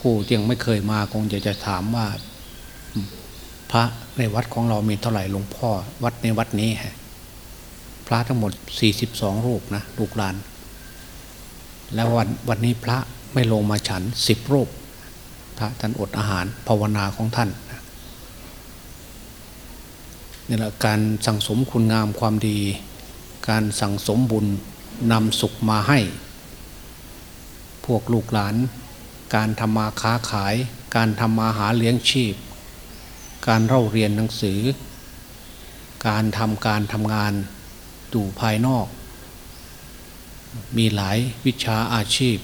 ผู้ยังไม่เคยมาคงจะจะถามว่า พระในวัดของเรามีเท่าไหร่หลวงพ่อ วัดในวัดนี้ฮะพระทั้งหมดสี่สิบสองรูปนะลูกหลาน แล้ววันวันนี้พระไม่ลงมาฉันสิบรูปพระท่านอดอาหารภาวนาของท่านนี่แหละการสั่งสมคุณงามความดี การสั่งสมบุญนำสุขมาให้ พวกลูกหลาน การทำมาค้าขาย การทำมาหาเลี้ยงชีพ การเล่าเรียนหนังสือ การทำการทำงานอยู่ภายนอก มีหลายวิชาอาชีพ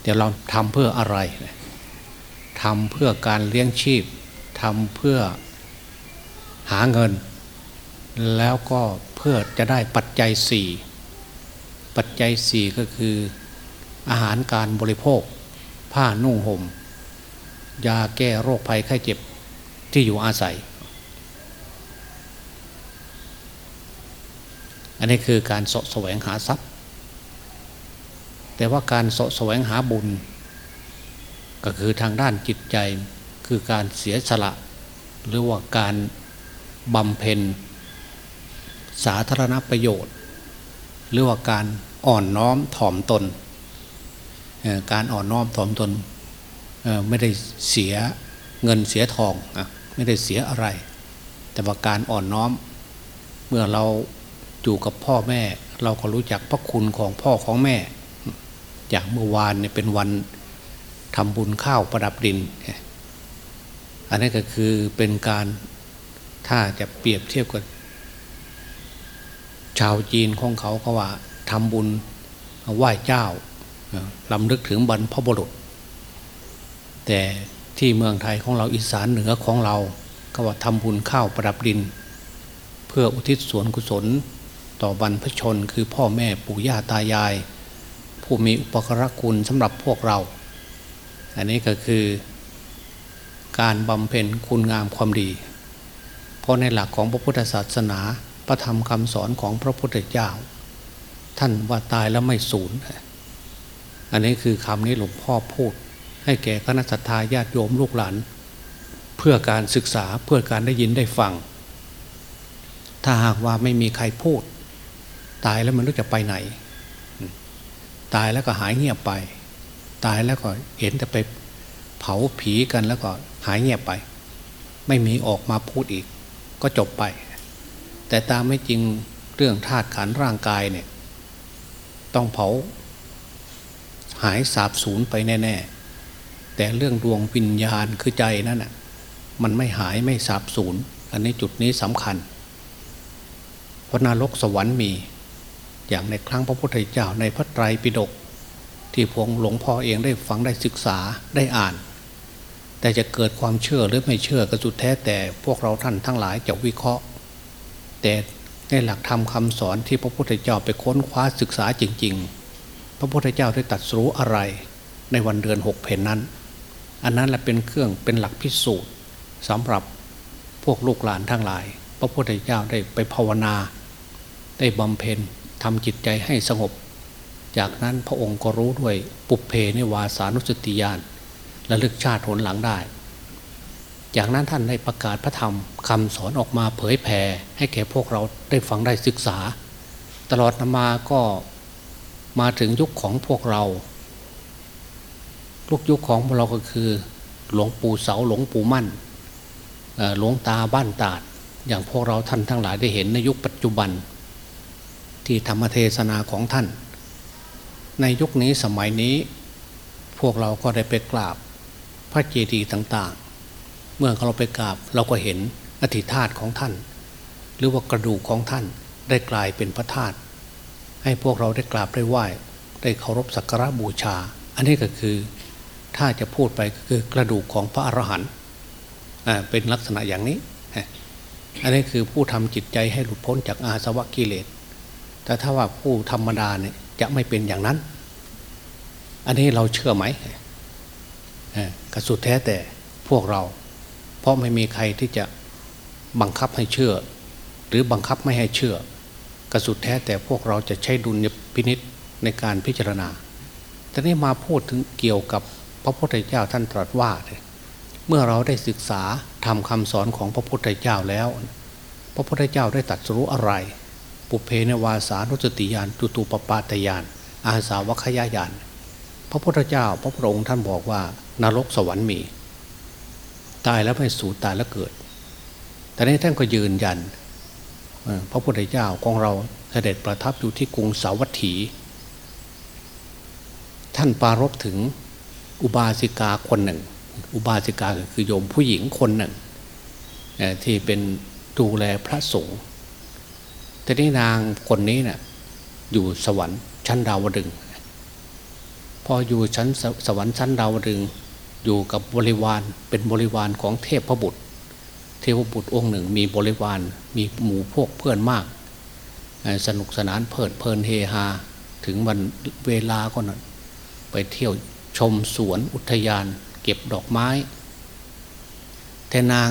เดี๋ยวเราทำเพื่ออะไรทำเพื่อการเลี้ยงชีพทำเพื่อหาเงิน แล้วก็เพื่อจะได้ปัจจัยสี่ปัจจัยสี่ก็คืออาหารการบริโภค ผ้านุ่งหม่มยาแก้โรคภัยไข้เจ็บที่อยู่อาศัย อันนี้คือการสะแสวงหาทรัพย์ แต่ว่าการสะแสวงหาบุญ ก็คือทางด้านจิตใจคือการเสียสละ หรือว่าการบำเพ็ญ สาธารณประโยชน์ หรือว่าการอ่อนน้อมถ่อมตน การอ่อนน้อมถ่อมตนไม่ได้เสียเงินเสียทองไม่ได้เสียอะไร แต่ว่าการอ่อนน้อม เมื่อเราอยู่กับพ่อแม่ เราก็รู้จักพระคุณของพ่อของแม่ อย่างเมื่อวานเนี่ยเป็นวันทำบุญข้าวประดับดิน อันนี้ก็คือเป็นการถ้าจะเปรียบเทียบกับชาวจีนของเขาเขาว่าทำบุญไหว้เจ้า ลำลึกถึงบรรพบุรุษ แต่ที่เมืองไทยของเราอีสานเหนือของเราก็ว่าทำบุญข้าวประดับดิน เพื่ออุทิศส่วนกุศล ต่อบรรพชนคือพ่อแม่ปู่ย่าตายาย ผู้มีอุปกรคุณสำหรับพวกเรา อันนี้ก็คือการบำเพ็ญคุณงามความดี เพราะในหลักของพระพุทธศาสนาพระธรรมคำสอนของพระพุทธเจ้า ท่านว่าตายแล้วไม่สูญ อันนี้คือคำนี้หลวงพ่อพูด ให้แก่คณะสัตยาญาติโยมลูกหลาน เพื่อการศึกษาเพื่อการได้ยินได้ฟัง ถ้าหากว่าไม่มีใครพูด ตายแล้วมันรู้จะไปไหน ตายแล้วก็หายเงียบไป ตายแล้วก็เห็นแต่ไปเผาผีกันแล้วก็หายเงียบไป ไม่มีออกมาพูดอีก ก็จบไป แต่ตามไม่จริงเรื่องธาตุขันร่างกายเนี่ย ต้องเผา หายสาบสูญไปแน่ ๆ แต่เรื่องดวงวิญญาณคือใจนั่นน่ะมันไม่หายไม่สาบสูญอันนี้จุดนี้สำคัญ เพราะนรกสวรรค์มี อย่างในครั้งพระพุทธเจ้าในพระไตรปิฎกที่พงหลวงพ่อเองได้ฟังได้ศึกษาได้อ่าน แต่จะเกิดความเชื่อหรือไม่เชื่อก็สุดแท้แต่พวกเราท่านทั้งหลายจะวิเคราะห์ แต่ในหลักธรรมคาสอนที่พระพุทธเจ้าไปค้นคว้าศึกษาจริง ๆ พระพุทธเจ้าได้ตัดสู้อะไรในวันเดือนหกเพนนั้น อันนั้นแหละเป็นเครื่องเป็นหลักพิสูจน์สำหรับพวกลูกหลานทั้งหลาย พระพุทธเจ้าได้ไปภาวนา ได้บำเพ็ญทำจิตใจให้สงบ จากนั้นพระองค์ก็รู้ด้วยปุเพในวาสานุสติญาณระลึกชาติผลหลังได้ จากนั้นท่านได้ประกาศพระธรรมคำสอนออกมาเผยแผ่ให้แก่พวกเราได้ฟังได้ศึกษา ตลอดมาก็ มาถึงยุคของพวกเราลูกยุคของพวกเราก็คือ หลวงปู่เสาหลวงปู่มั่นหลวงตาบ้านตาด อย่างพวกเราท่านทั้งหลายได้เห็นในยุคปัจจุบัน ที่ธรรมเทศนาของท่าน ในยุคนี้สมัยนี้ พวกเราก็ได้ไปกราบพระเจดีย์ต่าง ๆ เมื่อเราไปกราบเราก็เห็นอธิธาตของท่าน หรือว่ากระดูกของท่านได้กลายเป็นพระธาตุ ให้พวกเราได้กราบได้ไหว้ ได้เคารพสักการะบูชา อันนี้ก็คือถ้าจะพูดไปก็คือกระดูกของพระอรหันต์เป็นลักษณะอย่างนี้ อันนี้คือผู้ทำจิตใจให้หลุดพ้นจากอาสวะกิเลส แต่ถ้าว่าผู้ธรรมดาเนี่ยจะไม่เป็นอย่างนั้น อันนี้เราเชื่อไหมกระสุดแท้แต่พวกเรา เพราะไม่มีใครที่จะบังคับให้เชื่อ หรือบังคับไม่ให้เชื่อ กระสุดแท้แต่พวกเราจะใช้ดุลยพินิษในการพิจารณาแต่นี้มาพูดถึงเกี่ยวกับพระพุทธเจ้าท่านตรัสว่า เมื่อเราได้ศึกษาทำคำสอนของพระพุทธเจ้าแล้ว พระพุทธเจ้าได้ตรัสรู้อะไร ปุเพนวาสานุสติยานจุตูปปาตยาน อาสาวคยายาน พระพุทธเจ้าพระพุทธองค์ท่านบอกว่านรกสวรรค์มี ตายแล้วไม่สูญตายแล้วเกิด แต่นี้ท่านก็ยืนยัน พระพุทธเจ้าของเราเสด็จประทับอยู่ที่กรุงสาวัตถี ท่านปารบถึงอุบาสิกาคนหนึ่ง อุบาสิกาคือโยมผู้หญิงคนหนึ่ง ที่เป็นดูแลพระสงฆ์แต่นี่นางคนนี้เนะ่ยอยู่สวรรค์ชั้นดาวดึง พออยู่ชั้นสวรรค์ชั้นดาวดึง อยู่กับบริวารเป็นบริวารของเทพพระบุตร เทพบุตรองค์หนึ่งมีบริวารมีหมู่พวกเพื่อนมาก สนุกสนานเพลิดเพลินเฮฮา ถึงวันเวลาก็นะไปเที่ยวชมสวนอุทยาน เก็บดอกไม้แต่นาง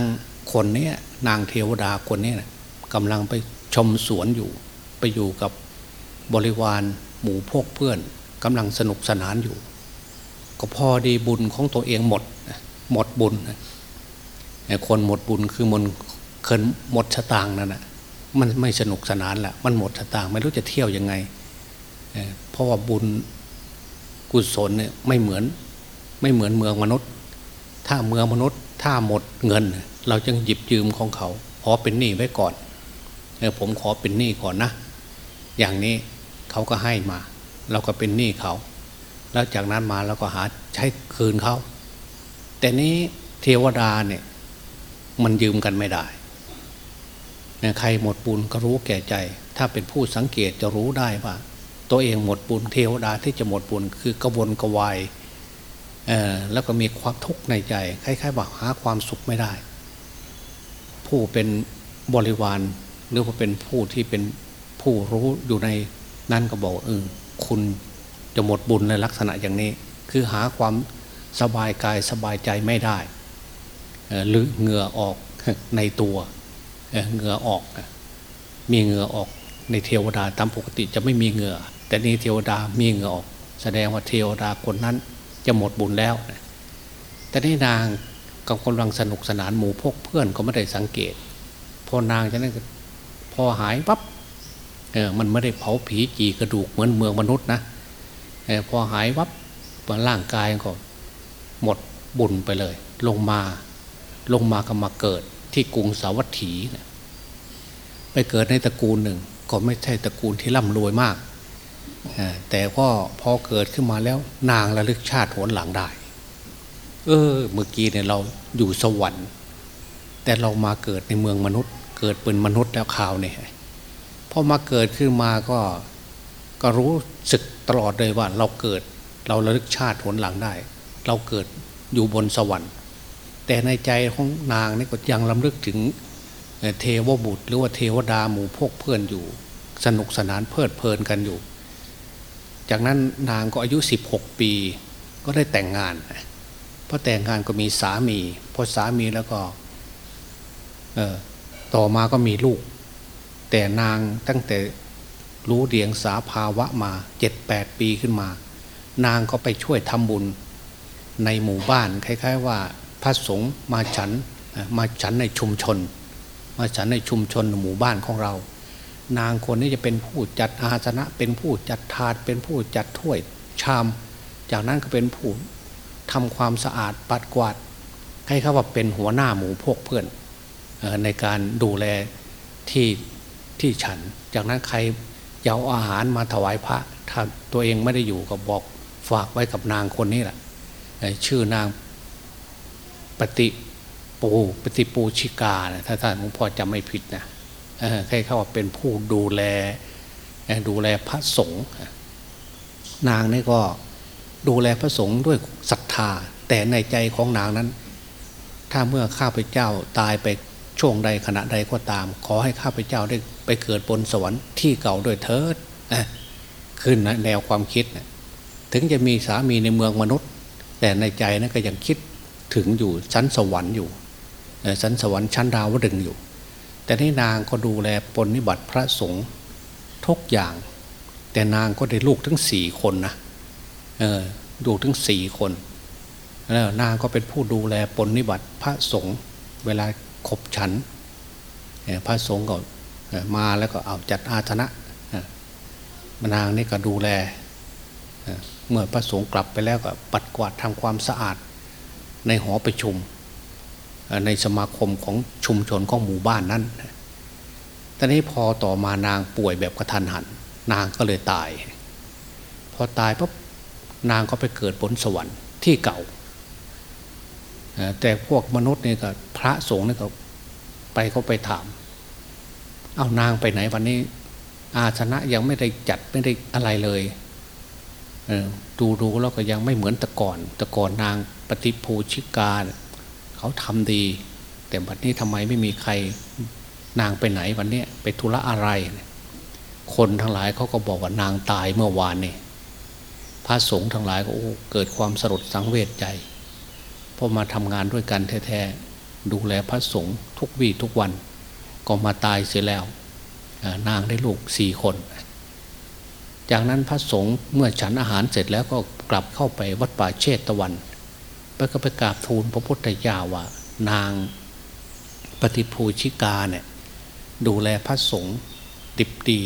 คนนี้นางเทวดาคนนี้นะกำลังไปชมสวนอยู่ ไปอยู่กับบริวารหมู่พวกเพื่อนกำลังสนุกสนานอยู่ ก็พอดีบุญของตัวเองหมดหมดบุญ คนหมดบุญคือมันเคินหมดชะตางนั่นนะมันไม่สนุกสนานละมันหมดชะตางไม่รู้จะเที่ยวยังไงเพราะว่าบุญกุศลเนี่ยไม่เหมือนไม่เหมือนเมืองมนุษย์ ถ้าเมืองมนุษย์ถ้าหมดเงิน เราจึงหยิบยืมของเขาขอเป็นหนี้ไว้ก่อนเออผมขอเป็นหนี้ก่อนนะ อย่างนี้เขาก็ให้มา เราก็เป็นหนี้เขา แล้วจากนั้นมาเราก็หาใช้คืนเขา แต่นี้เทวดาเนี่ย มันยืมกันไม่ได้ใครหมดบุญก็รู้แก่ใจ ถ้าเป็นผู้สังเกตจะรู้ได้ว่า ตัวเองหมดบุญเทวดาที่จะหมดบุญคือกระวนกระวายแล้วก็มีความทุกข์ในใจคล้ายๆว่าหาความสุขไม่ได้ ผู้เป็นบริวารหรือว่าเป็นผู้ที่เป็นผู้รู้อยู่ในนั่นก็บอกเออคุณจะหมดบุญในลักษณะอย่างนี้ คือหาความสบายกายสบายใจไม่ได้ หรือเหงื่อออกในตัวเหงื่อออกมีเหงื่อออกในเทวดาตามปกติจะไม่มีเหงื่อ แต่นี้เทวดามีเหงื่อออก แสดงว่าเทวดาคนนั้นจะหมดบุญแล้วแต่นี่นางกำลังสนุกสนานหมู่พกเพื่อนก็ไม่ได้สังเกต พอนางจะนั้นพอหายปั๊บเออมันไม่ได้เผาผีจีกระดูกเหมือนเมืองมนุษย์นะออพอหายวับร่างกายก็หมดบุญไปเลย ลงมา ลงมาก็มาเกิดที่กรุงสาวัตถีนะไปเกิดในตระกูลหนึ่ง ก็ไม่ใช่ตระกูลที่ร่ำรวยมาก แต่ก็พอเกิดขึ้นมาแล้วนางระลึกชาติหวนหลังได้ เออ เมื่อกี้เนี่ยเราอยู่สวรรค์ แต่เรามาเกิดในเมืองมนุษย์ เกิดเป็นมนุษย์แล้วข่าวเนี่ยพอมาเกิดขึ้นมาก็ก็รู้สึกตลอดเลยว่าเราเกิดเราระลึกชาติหวนหลังได้ เราเกิดอยู่บนสวรรค์ แต่ในใจของนางนี่ก็ยังลำลึกถึงเทวบุตร หรือว่าเทวดาหมู่พวกเพื่อนอยู่ สนุกสนานเพลิดเพลินกันอยู่ จากนั้นนางก็อายุ 16 ปี ก็ได้แต่งงานพอแต่งงานก็มีสามีพอสามีแล้วก็ต่อมาก็มีลูก แต่นางตั้งแต่รู้เดียงสาภาวะมาเจ็ดแปดปีขึ้นมา นางก็ไปช่วยทำบุญในหมู่บ้านคล้าย ๆ ว่า พระสงฆ์มาฉันมาฉันในชุมชน มาฉันในชุมชนหมู่บ้านของเรา นางคนนี้จะเป็นผู้จัดอาสนะ เป็นผู้จัดถาดเป็นผู้จัดถ้วยชาม จากนั้นก็เป็นผู้ทำความสะอาดปัดกวาดให้เขาว่าเป็นหัวหน้าหมู่พวกเพื่อนในการดูแลที่ที่ฉัน จากนั้นใครเยาอาหารมาถวายพระถ้าตัวเองไม่ได้อยู่ก็บอกฝากไว้กับนางคนนี้แหละชื่อนาง ฏิปูปฏิปูชิกาถ้าท่านหลวงพ่อจำไม่ผิดนะใครเขาว่าเป็นผู้ดูแลดูแลพระสงฆ์นางนี่ก็ดูแลพระสงฆ์ด้วยศรัทธา แต่ในใจของนางนั้น ถ้าเมื่อข้าพเจ้าตายไปช่วงใดขณะใดก็ตาม ขอให้ข้าพเจ้าได้ไปเกิดบนสวรรค์ที่เก่าด้วยเถิดขึ้นนะแนวความคิดถึงจะมีสามีในเมืองมนุษย์ แต่ในใจนั้นก็ยังคิด ถึงอยู่ชั้นสวรรค์อยู่ชั้นสวรรค์ชั้นดาวดึงอยู่ แต่นี่นางก็ดูแลปนิบัติพระสงฆ์ทุกอย่าง แต่นางก็ได้ลูกทั้งสี่คนนะเออลูกทั้งสี่คนแล้วนางก็เป็นผู้ดูแลปนิบัติพระสงฆ์เวลาขบฉันพระสงฆ์ก็มาแล้วก็เอาจัดอาสนะนางนี่ก็ดูแลเมื่อพระสงฆ์กลับไปแล้วก็ปัดกวาดทำความสะอาด ในหอประชุม ในสมาคมของชุมชนของหมู่บ้านนั้นตอนนี้พอต่อมานางป่วยแบบกระทันหัน นางก็เลยตาย พอตายปุ๊บนางก็ไปเกิดบนสวรรค์ที่เก่า แต่พวกมนุษย์นี่ก็พระสงฆ์นี่ก็ไปเขาไปถาม เอานางไปไหนวันนี้ อาชนะยังไม่ได้จัดไม่ได้อะไรเลยดูดูแล้วก็ยังไม่เหมือนแต่ก่อนแต่ก่อนนางปฏิภูชิกาเขาทำดี แต่บัดนี้ทำไมไม่มีใครนางไปไหนวันนี้ไปธุระอะไร คนทั้งหลายเขาก็บอกว่านางตายเมื่อวานนี่พระสงฆ์ทั้งหลายก็เกิดความสลดสังเวชใจพอมาทำงานด้วยกันแท้ๆดูแลพระสงฆ์ทุกวี่ทุกวัน ก็มาตายเสียแล้ว นางได้ลูกสี่คน จากนั้นพระสงฆ์เมื่อฉันอาหารเสร็จแล้วก็กลับเข้าไปวัดป่าเชตตะวัน ไปก็ไปกราบทูลพระพุทธเจ้าว่า นางปฏิภูชิกาเนี่ยดูแลพระสงฆ์ดิบดี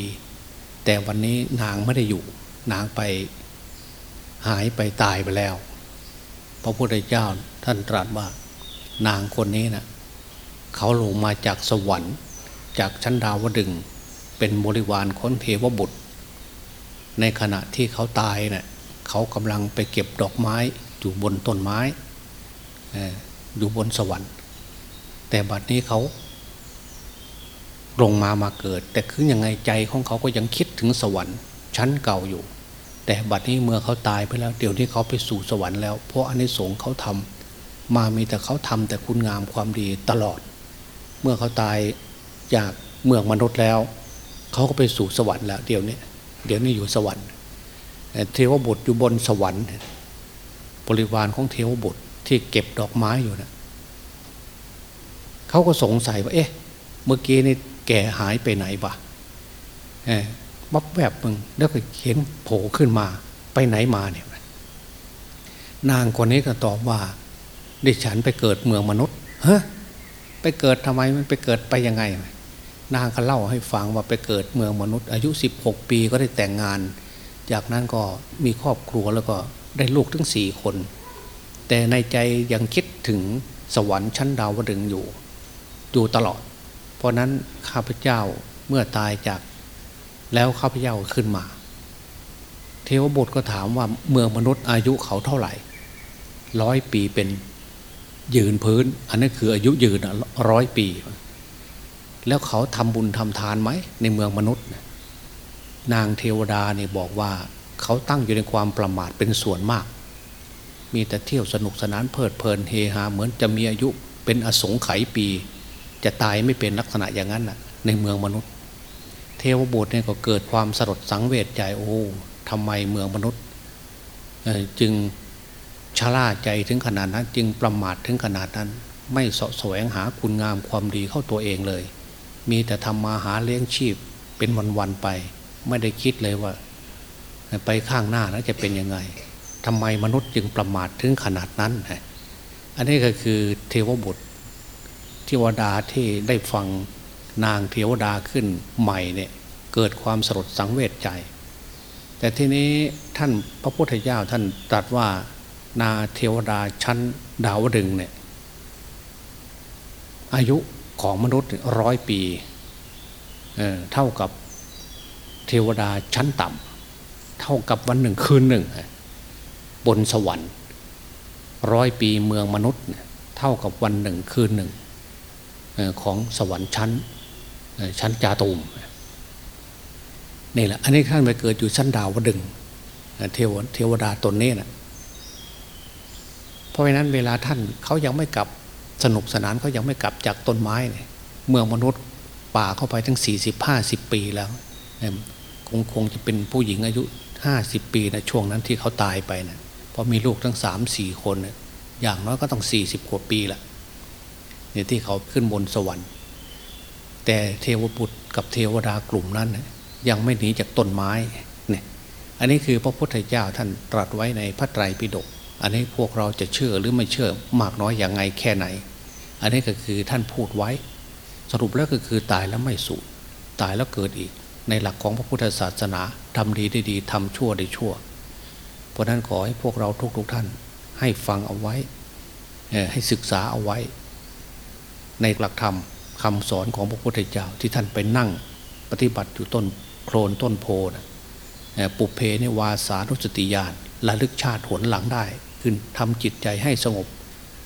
แต่วันนี้นางไม่ได้อยู่ นางไปหายไปตายไปแล้ว พระพุทธเจ้าท่านตรัสว่า นางคนนี้นะเขาลงมาจากสวรรค์ จากชั้นดาวดึงเป็นบริวารค้นเทวบุตร ในขณะที่เขาตายเนะ่ยเขากำลังไปเก็บดอกไม้อยู่บนต้นไม้ อยู่บนสวรรค์ แต่บัดนี้เขาลงมามาเกิด แต่คือยังไงใจของเขาก็ยังคิดถึงสวรรค์ ชั้นเก่าอยู่ แต่บัดนี้เมื่อเขาตายไปแล้ว เดี๋ยวนี้เขาไปสู่สวรรค์แล้ว เพราะอันนี้สงเขาทำมามีแต่เขาทำแต่คุณงามความดีตลอด เมื่อเขาตายจากเมืองมนุษย์แล้ว เขาก็ไปสู่สวรรค์แล้วเดี๋ยวนี้เดี๋ยวนี้อยู่สวรรค์เทวบุตรอยู่บนสวรรค์ บริวารของเทวบุตร ที่เก็บดอกไม้อยู่นะเขาก็สงสัยว่า เอ๊ะ เมื่อกี้นี่แกหายไปไหนบะเออบับแวบมึงแล้วก็เห็นโผล่ขึ้นมา ไปไหนมาเนี่ยนางคนนี้ก็ตอบว่า ดิฉันไปเกิดเมืองมนุษย์เฮ้ไปเกิดทำไมมันไปเกิดไปยังไง นางก็เล่าให้ฟังว่าไปเกิดเมืองมนุษย์ อายุสิบหกปีก็ได้แต่งงาน จากนั้นก็มีครอบครัวแล้วก็ได้ลูกทั้งสี่คน แต่ในใจยังคิดถึงสวรรค์ชั้นดาวดึงอยู่ อยู่ตลอด เพราะนั้นข้าพเจ้าเมื่อตายจากแล้วข้าพเจ้าขึ้นมา เทวบุตรก็ถามว่าเมืองมนุษย์อายุเขาเท่าไหร่ ร้อยปีเป็นยืนพื้น อันนั้นคืออายุยืนร้อยปี แล้วเขาทำบุญทำทานไหมในเมืองมนุษย์ นางเทวดาเนี่ยบอกว่า เขาตั้งอยู่ในความประมาทเป็นส่วนมาก มีแต่เที่ยวสนุกสนานเพลิดเพลินเฮฮาเหมือนจะมีอายุเป็นอสงไขยปี จะตายไม่เป็นลักษณะอย่างนั้นน่ะ ในเมืองมนุษย์ เทวบุตรเนี่ยก็เกิดความสลดสังเวชใจโอ้ทำไมเมืองมนุษย์จึงชะล่าใจถึงขนาดนั้น จึงประมาทถึงขนาดนั้น ไม่สะแสวงหาคุณงามความดีเข้าตัวเองเลย มีแต่ทำมาหาเลี้ยงชีพเป็นวันๆไป ไม่ได้คิดเลยว่า ไปข้างหน้าแล้วจะเป็นยังไง ทำไมมนุษย์จึงประมาทถึงขนาดนั้น อันนี้ก็คือเทวบุตรเทวดาที่ได้ฟังนางเทวดาขึ้นใหม่เนี่ยเกิดความสลดสังเวชใจ แต่ทีนี้ท่านพระพุทธเจ้าท่านตรัสว่านาเทวดาชั้นดาวดึงเนี่ยอายุของมนุษย์ร้อยปีเเท่ากับเทวดาชั้นต่ำเท่ากับวันหนึ่งคืนหนึ่ง บนสวรรค์ร้อยปีเมืองมนุษย์ เท่ากับวันหนึ่งคืนหนึ่งของสวรรค์ชั้นชั้นจาตูมนี่แหละอันนี้ท่านไปเกิดอยู่ชั้นดาวดึงเทวเทวดาตนนี้นะเพราะฉะนั้นเวลาท่านเขายังไม่กลับสนุกสนานเขายังไม่กลับจากต้นไม้เนี่ยเมืองมนุษย์ป่าเข้าไปทั้งสี่สิบห้าสิบปีแล้วคงคงจะเป็นผู้หญิงอายุห้าสิบปีนะช่วงนั้นที่เขาตายไปนะ พอมีลูกทั้งสามสี่คนนะอย่างน้อยก็ต้องสี่สิบกว่าปีละเนี่ยที่เขาขึ้นบนสวรรค์ แต่เทวบุตรกับเทวดากลุ่มนั้น ยังไม่หนีจากต้นไม้เนี่ยอันนี้คือพระพุทธเจ้าท่านตรัสไว้ในพระไตรปิฎกอันนี้พวกเราจะเชื่อหรือไม่เชื่อมากน้อยอย่างไงแค่ไหน อันนี้ก็คือท่านพูดไว้ สรุปแล้วก็คือตายแล้วไม่สูญตายแล้วเกิดอีก ในหลักของพระพุทธศาสนาทำดีได้ดีทำชั่วได้ชั่ว เพราะนั้นขอให้พวกเราทุกๆทท่าน ให้ฟังเอาไว้ ให้ศึกษาเอาไว้ ในหลักธรรมคำสอนของพระพุทธเจ้าที่ท่านไปนั่งปฏิบัติอยู่ต้นโคลนต้นโพนะปุเพในวาสานุสติญาณระลึกชาติหนหลังได้คือทำจิตใจให้สงบ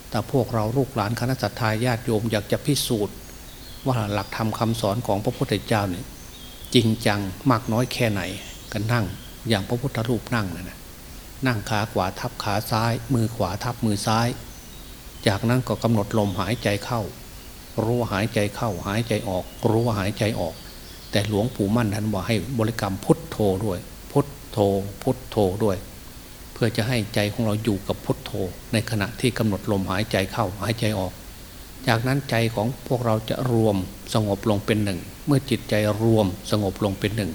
แต่พวกเราลูกหลานคณะสัตยาญาติโยมอยากจะพิสูจน์ ว่าหลักธรรมคาสอนของพระพุทธเจ้าเนี่ยจริงจังมากน้อยแค่ไหนกันนั่งอย่างพระพุทธรูปนั่งนะนะ นั่งขาขวาทับขาซ้าย มือขวาทับมือซ้าย จากนั้นก็กำหนดลมหายใจเข้า รู้ว่าหายใจเข้าหายใจออก รู้ว่าหายใจออก แต่หลวงปู่มั่นท่านบอกให้บริกรรมพุทโธด้วย พุทโธ พุทโธด้วย เพื่อจะให้ใจของเราอยู่กับพุทโธ ในขณะที่กำหนดลมหายใจเข้าหายใจออก จากนั้นใจของพวกเราจะรวมสงบลงเป็นหนึ่ง เมื่อจิตใจรวมสงบลงเป็นหนึ่ง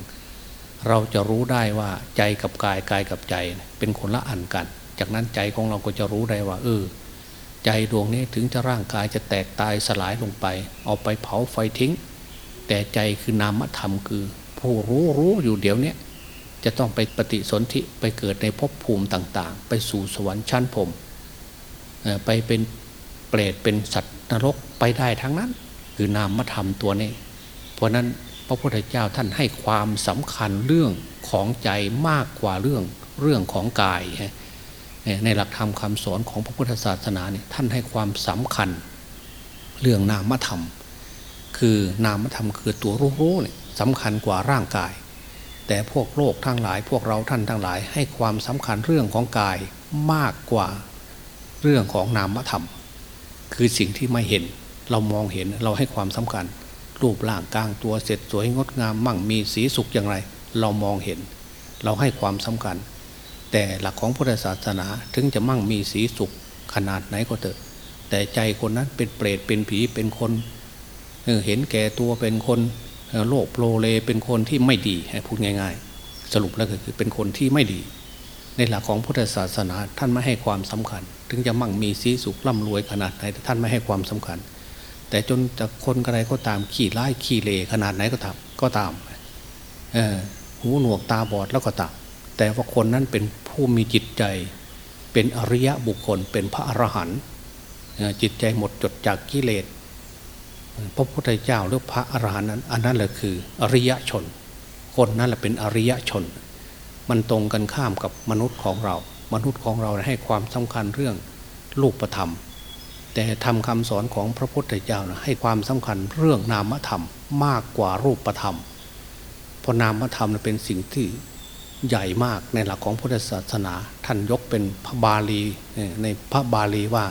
เราจะรู้ได้ว่าใจกับกายกายกับใจ เป็นคนละอันกัน จากนั้นใจของเราก็จะรู้ได้ว่าเออใจดวงนี้ถึงจะร่างกายจะแตกตายสลายลงไป เอาไปเผาไฟทิ้ง แต่ใจคือนามธรรมคือ ผู้รู้รู้อยู่เดี๋ยวนี้จะต้องไปปฏิสนธิไปเกิดในภพภูมิต่าง ๆ ไปสู่สวรรค์ชั้นพรมไปเป็นเปรตเป็นสัตว์นรกไปได้ทั้งนั้น คือนามธรรมตัวนี้ เพราะนั้น พระพุทธเจ้าท่านให้ความสำคัญเรื่องของใจมากกว่าเรื่องเรื่องของกาย ในหลักธรรมคำสอนของพระพุทธศาสนาเนี่ยท่านให้ความสำคัญเรื่องนามธรรม คือนามธรรมคือตัวรู้ๆเนี่ยสำคัญกว่าร่างกาย แต่พวกโลกทั้งหลาย พวกเราท่านทั้งหลาย ให้ความสำคัญเรื่องของกายมากกว่าเรื่องของนามธรรม คือสิ่งที่ไม่เห็นเรามองเห็นเราให้ความสำคัญ รูปร่างกลางตัวเสร็จสวยงดงามมั่งมีสีสุขอย่างไร เรามองเห็น เราให้ความสำคัญ แต่หลักของพุทธศาสนาถึงจะมั่งมีสีสุขขนาดไหนก็เถอะ แต่ใจคนนั้นเป็นเปรตเป็นผีเป็นคนเห็นแก่ตัวเป็นคนโลภโลเลเป็นคนที่ไม่ดีพูดง่าย ๆ สรุปแล้วก็คือเป็นคนที่ไม่ดี ในหลักของพุทธศาสนาท่านไม่ให้ความสำคัญ ถึงจะมั่งมีสีสุขร่ำรวยขนาดไหนแต่ท่านไม่ให้ความสำคัญ แต่จนจะคนอะไรก็ตามขี่ไล่ขี่เลขนาดไหนก็ตามก็ตามหูหนวกตาบอดแล้วก็ตามแต่ว่าคนนั้นเป็นผู้มีจิตใจ เป็นอริยะบุคคลเป็นพระอรหันต์จิตใจหมดจดจากกิเลสพระพุทธเจ้าหรือพระอรหันต์นั้นอันนั้นแหละคืออริยชน คนนั้นแหละเป็นอริยชน มันตรงกันข้ามกับมนุษย์ของเรา มนุษย์ของเราให้ความสำคัญเรื่องลูกประธรรม แต่ทำคำสอนของพระพุทธเจ้านะให้ความสำคัญเรื่องนามธรรมมากกว่ารูปธรรมเพราะนามธรรมเป็นสิ่งที่ใหญ่มากในหลักของพุทธศาสนา ท่านยกเป็นพระบาลีในพระบาลีว่า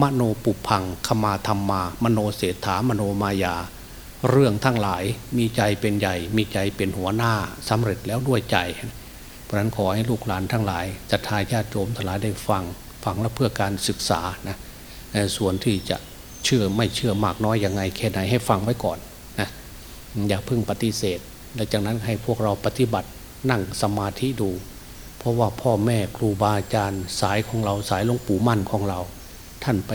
มโนปุพังขมาธรรมา มโนเศรษฐามโนมายา เรื่องทั้งหลายมีใจเป็นใหญ่ มีใจเป็นหัวหน้าสำเร็จแล้วด้วยใจ เพราะนั้นขอให้ลูกหลานทั้งหลายจะทายญาติโยมทั้งหลายได้ฟัง ฟังแล้วเพื่อการศึกษานะ ส่วนที่จะเชื่อไม่เชื่อมากน้อยยังไงแค่ไหนให้ฟังไว้ก่อนนะอย่าเพิ่งปฏิเสธ และจากนั้นให้พวกเราปฏิบัตินั่งสมาธิดู เพราะว่าพ่อแม่ครูบาอาจารย์สายของเราสายหลวงปู่มั่นของเรา ท่านไป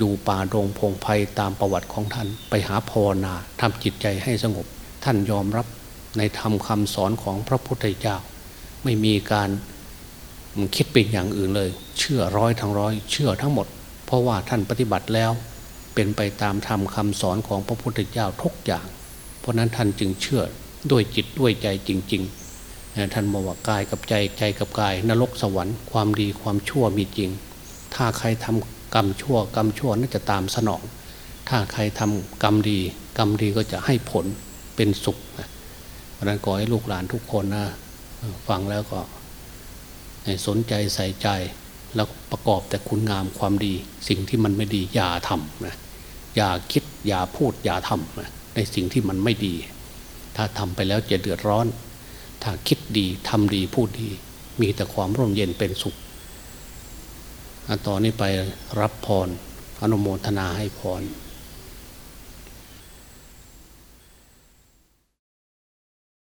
ดูป่าดงพงไพ่ตามประวัติของท่านไปหาภาวนาทำจิตใจให้สงบ ท่านยอมรับในธรรมคำสอนของพระพุทธเจ้า ไม่มีการคิดเป็นอย่างอื่นเลย เชื่อร้อยทั้งร้อย เชื่อทั้งหมด ราะว่าท่านปฏิบัติแล้วเป็นไปตามธรรมคำสอนของพระพุทธเจ้าทุกอย่าง เพราะนั้นท่านจึงเชื่อด้วยจิตด้วยใจจริง ๆ ท่านบอกว่ากายกับใจใจกับกาย นรกสวรรค์ความดีความชั่วมีจริง ถ้าใครทำกรรมชั่วกรรมชั่วน่าจะตามสนอง ถ้าใครทำกรรมดี กรรมดีก็จะให้ผลเป็นสุขเพราะนั้นขอให้ลูกหลานทุกคนนะฟังแล้วก็สนใจใส่ใจ แล้วประกอบแต่คุณงามความดี สิ่งที่มันไม่ดีอย่าทำนะอย่าคิดอย่าพูดอย่าทำนะในสิ่งที่มันไม่ดี ถ้าทำไปแล้วจะเดือดร้อน ถ้าคิดดีทำดีพูดดี มีแต่ความร่มเย็นเป็นสุขต่อนนี้ไปรับพรอนุโมทนาให้พร